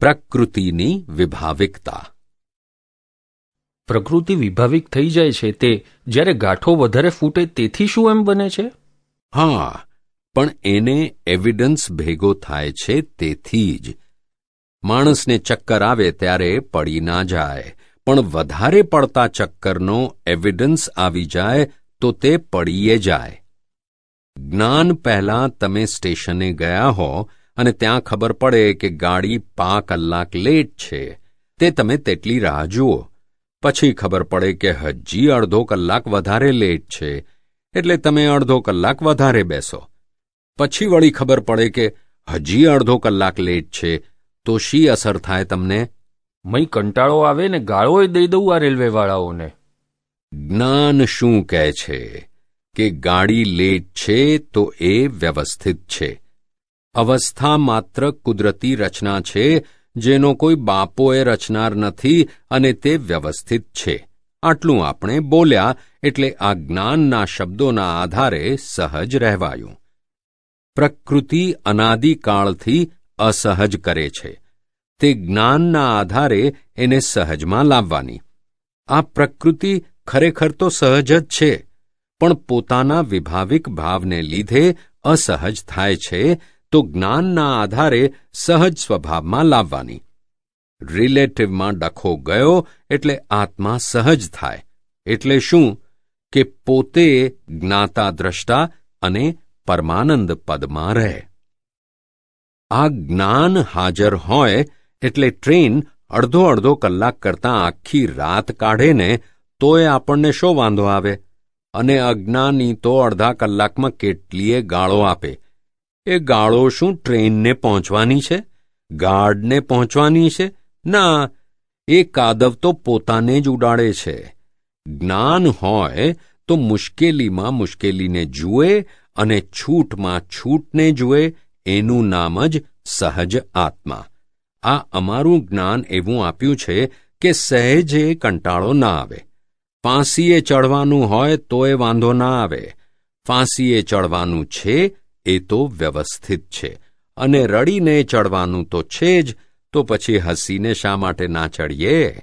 પ્રકૃતિની વિભાવિકતા. પ્રકૃતિ વિભાવિક થઈ જાય છે તે જ્યારે ગાંઠો વધારે ફૂટે તેથી શું એમ બને છે? હા પણ એને એવિડન્સ ભેગો થાય છે તેથી જ. માણસને ચક્કર આવે ત્યારે પડી ના જાય પણ વધારે પડતા ચક્કરનો એવિડન્સ આવી જાય તો તે પડીએ જાય. જ્ઞાન પહેલાં તમે સ્ટેશને ગયા હો અને ત્યાં ખબર પડે કે ગાડી પા કલાક લેટ છે. તે તમે તેટલી રાહ જુઓ. પછી ખબર પડે કે હજી અડધો કલાક વધારે લેટ છે. એટલે તમે અડધો કલાક વધારે બેસો. પછી વળી ખબર પડે કે હજી અડધો કલાક લેટ છે. તો શી અસર થાય તમને? મય કંટાળો આવે ને ગાળોય દઈ દઉં આ રેલવેવાળાઓને. જ્ઞાન શું કહે છે? કે ગાડી લેટ છે તો એ વ્યવસ્થિત છે. અવસ્થા માત્ર કુદરતી રચના છે, જેનો કોઈ બાપોએ રચનાર નથી અને તે વ્યવસ્થિત છે. આટલું આપણે બોલ્યા એટલે આ જ્ઞાનના શબ્દોના આધારે સહજ રહેવાયું. પ્રકૃતિ અનાદિકાળથી અસહજ કરે છે. તે જ્ઞાનના આધારે એને સહજમાં લાવવાની. આ પ્રકૃતિ ખરેખર તો સહજ જ છે, પણ પોતાના વિભાવિક ભાવને લીધે અસહજ થાય છે તો જ્ઞાનના આધારે સહજ સ્વભાવમાં લાવવાની. રિલેટિવમાં ડખો ગયો એટલે આત્મા સહજ થાય. એટલે શું? કે પોતે જ્ઞાતા દ્રષ્ટા અને પરમાનંદ પદમાં રહે. આ જ્ઞાન હાજર હોય એટલે ટ્રેન અડધો અડધો કલાક કરતાં આખી રાત કાઢે ને તોય આપણને શો વાંધો આવે? અને અજ્ઞાની તો અડધા કલાકમાં કેટલીય ગાળો આપે. એ ગાળો શું ટ્રેનને પહોંચવાની છે? ગાર્ડને પહોંચવાની છે? ના, એ કાદવ તો પોતાને જ ઉડાડે છે. જ્ઞાન હોય તો મુશ્કેલીમાં મુશ્કેલીને જુએ અને છૂટમાં છૂટને જુએ, એનું નામ જ સહજ આત્મા. આ અમારું જ્ઞાન એવું આપ્યું છે કે સહેજે કંટાળો ના આવે. ફાંસીએ ચડવાનું હોય તોય વાંધો ના આવે. ફાંસીએ ચડવાનું છે એ તો વ્યવસ્થિત છે. અને રડીને ચડવાનું તો છે જ, તો પછી હસીને શા માટે ના ચડીએ?